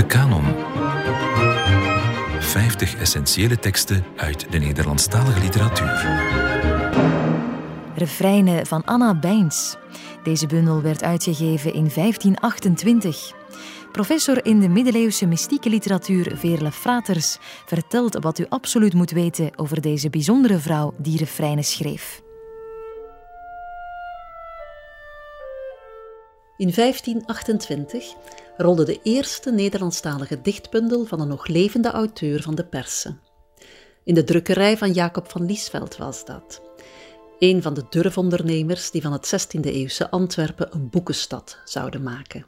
De Canon. 50 essentiële teksten uit de Nederlandstalige literatuur. Refreinen van Anna Bijns. Deze bundel werd uitgegeven in 1528. Professor in de middeleeuwse mystieke literatuur Veerle Fraters vertelt wat u absoluut moet weten over deze bijzondere vrouw die refreinen schreef. In 1528 rolde de eerste Nederlandstalige dichtbundel van een nog levende auteur van de persen. In de drukkerij van Jacob van Liesveld was dat. Een van de durfondernemers die van het 16e-eeuwse Antwerpen een boekenstad zouden maken.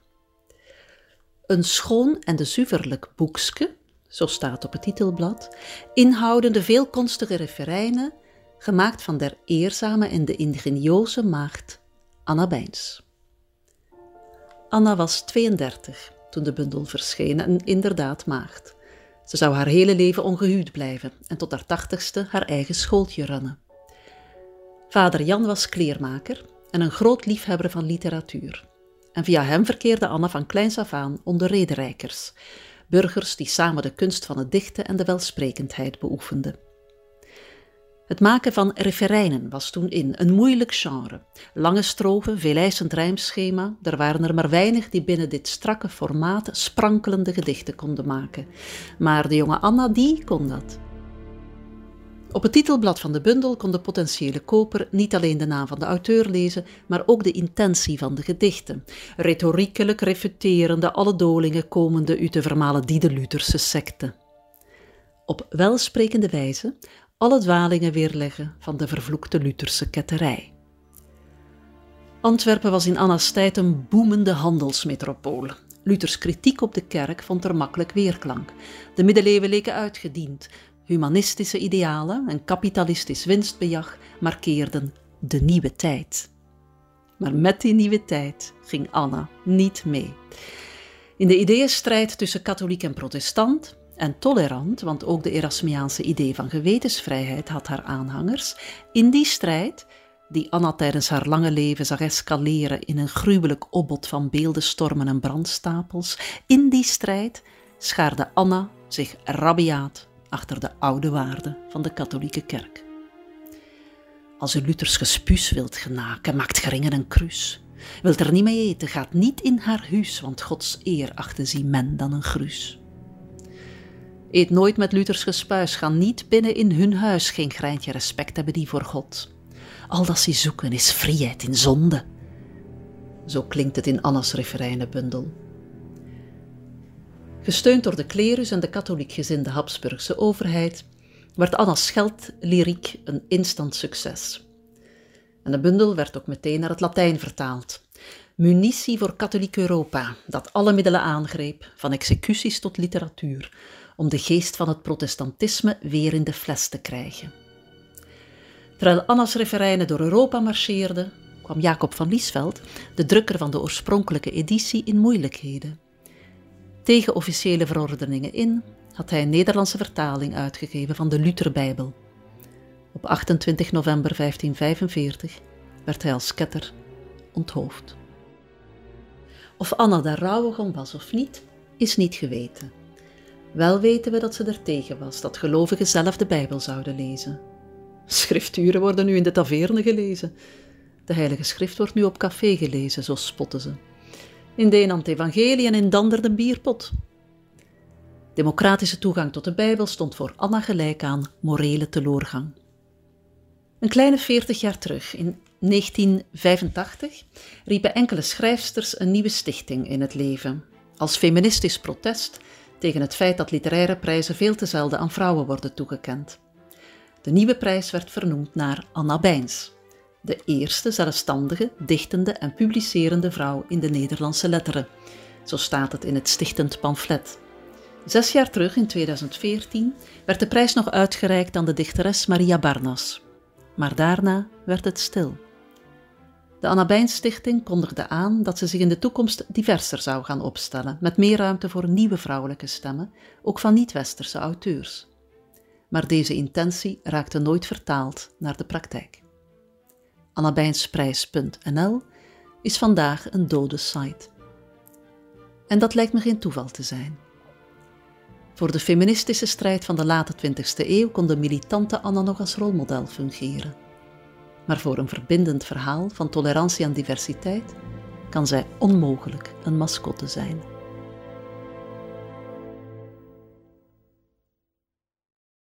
Een schoon en de zuiverlijk boekske, zo staat op het titelblad, inhoudende veelkonstige referijnen, gemaakt van der eerzame en de ingenieuze maagd Anna Bijns. Anna was 32 toen de bundel verscheen en inderdaad maagd. Ze zou haar hele leven ongehuwd blijven en tot haar tachtigste haar eigen schooltje runnen. Vader Jan was kleermaker en een groot liefhebber van literatuur. En via hem verkeerde Anna van kleins af aan onder rederijkers, burgers die samen de kunst van het dichten en de welsprekendheid beoefenden. Het maken van referijnen was toen in, een moeilijk genre. Lange strofen, veeleisend rijmschema, er waren er maar weinig die binnen dit strakke formaat sprankelende gedichten konden maken. Maar de jonge Anna, die kon dat. Op het titelblad van de bundel kon de potentiële koper niet alleen de naam van de auteur lezen, maar ook de intentie van de gedichten, retoriekelijk refuterende alle dolingen komende uit de vermalen die de Lutherse secte. Op welsprekende wijze alle dwalingen weerleggen van de vervloekte Lutherse ketterij. Antwerpen was in Anna's tijd een boemende handelsmetropool. Luthers kritiek op de kerk vond er makkelijk weerklank. De middeleeuwen leken uitgediend. Humanistische idealen en kapitalistisch winstbejag markeerden de nieuwe tijd. Maar met die nieuwe tijd ging Anna niet mee. In de ideeënstrijd tussen katholiek en protestant en tolerant, want ook de Erasmiaanse idee van gewetensvrijheid had haar aanhangers, in die strijd, die Anna tijdens haar lange leven zag escaleren in een gruwelijk opbod van beeldenstormen en brandstapels, in die strijd schaarde Anna zich rabiaat achter de oude waarden van de katholieke kerk. Als u Luthers gespuus wilt genaken, maakt geringen een kruis. Wilt er niet mee eten, gaat niet in haar huis, want Gods eer achten zie men dan een gruus. Eet nooit met Luthers gespuis, gaan niet binnen in hun huis, geen greintje respect hebben die voor God. Al dat ze zoeken is vrijheid in zonde. Zo klinkt het in Anna's referijnenbundel. Gesteund door de klerus en de katholiek gezinde Habsburgse overheid, werd Anna's scheldlyriek een instant succes. En de bundel werd ook meteen naar het Latijn vertaald. Munitie voor katholiek Europa, dat alle middelen aangreep, van executies tot literatuur, om de geest van het protestantisme weer in de fles te krijgen. Terwijl Anna's referijnen door Europa marcheerden, kwam Jacob van Liesveld, de drukker van de oorspronkelijke editie, in moeilijkheden. Tegen officiële verordeningen in had hij een Nederlandse vertaling uitgegeven van de Lutherbijbel. Op 28 november 1545 werd hij als ketter onthoofd. Of Anna daar rouwig om was of niet, is niet geweten. Wel weten we dat ze er tegen was dat gelovigen zelf de Bijbel zouden lezen. Schrifturen worden nu in de taverne gelezen. De Heilige Schrift wordt nu op café gelezen, zo spotten ze. In de een evangelie en in dander de bierpot. Democratische toegang tot de Bijbel stond voor Anna gelijk aan morele teloorgang. Een kleine veertig jaar terug, in 1985, riepen enkele schrijfsters een nieuwe stichting in het leven. Als feministisch protest tegen het feit dat literaire prijzen veel te zelden aan vrouwen worden toegekend. De nieuwe prijs werd vernoemd naar Anna Bijns, de eerste zelfstandige, dichtende en publicerende vrouw in de Nederlandse letteren. Zo staat het in het stichtend pamflet. Zes jaar terug, in 2014, werd de prijs nog uitgereikt aan de dichteres Maria Barnas. Maar daarna werd het stil. De Anna Stichting kondigde aan dat ze zich in de toekomst diverser zou gaan opstellen, met meer ruimte voor nieuwe vrouwelijke stemmen, ook van niet-westerse auteurs. Maar deze intentie raakte nooit vertaald naar de praktijk. Annabijnsprijs.nl is vandaag een dode site. En dat lijkt me geen toeval te zijn. Voor de feministische strijd van de late 20e eeuw kon de militante Anna nog als rolmodel fungeren. Maar voor een verbindend verhaal van tolerantie en diversiteit kan zij onmogelijk een mascotte zijn.